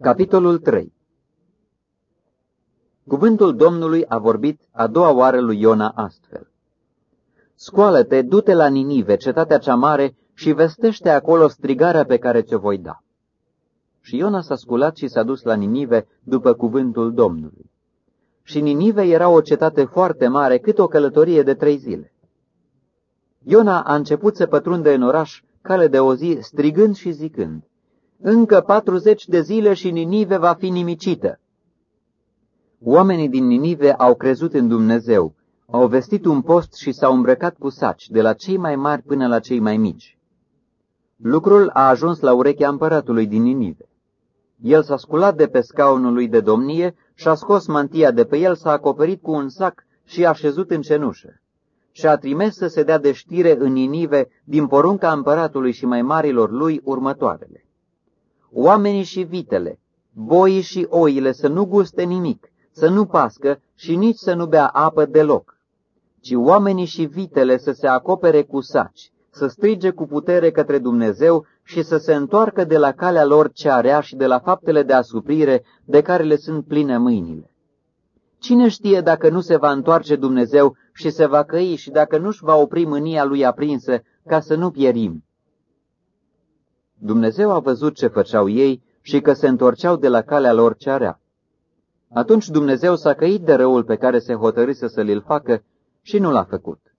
Capitolul 3 Cuvântul Domnului a vorbit a doua oară lui Iona astfel. Scoală-te, du-te la Ninive, cetatea cea mare, și vestește acolo strigarea pe care ți-o voi da. Și Iona s-a sculat și s-a dus la Ninive după cuvântul Domnului. Și Ninive era o cetate foarte mare, cât o călătorie de trei zile. Iona a început să pătrunde în oraș cale de o zi, strigând și zicând, Încă patruzeci de zile și Ninive va fi nimicită. Oamenii din Ninive au crezut în Dumnezeu, au vestit un post și s-au îmbrăcat cu saci, de la cei mai mari până la cei mai mici. Lucrul a ajuns la urechea împăratului din Ninive. El s-a sculat de pe scaunul lui de domnie și-a scos mantia de pe el, s-a acoperit cu un sac și a șezut în cenușă. Și a trimis să se dea de știre în Ninive din porunca împăratului și mai marilor lui următoarele. Oamenii și vitele, boii și oile să nu guste nimic, să nu pască și nici să nu bea apă deloc, ci oamenii și vitele să se acopere cu saci, să strige cu putere către Dumnezeu și să se întoarcă de la calea lor cea rea și de la faptele de asuprire de care le sunt pline mâinile. Cine știe dacă nu se va întoarce Dumnezeu și se va căi și dacă nu-și va opri mânia lui aprinsă ca să nu pierim? Dumnezeu a văzut ce făceau ei și că se întorceau de la calea lor cea rea. Atunci Dumnezeu s-a căit de răul pe care se hotărâse să l facă și nu l-a făcut.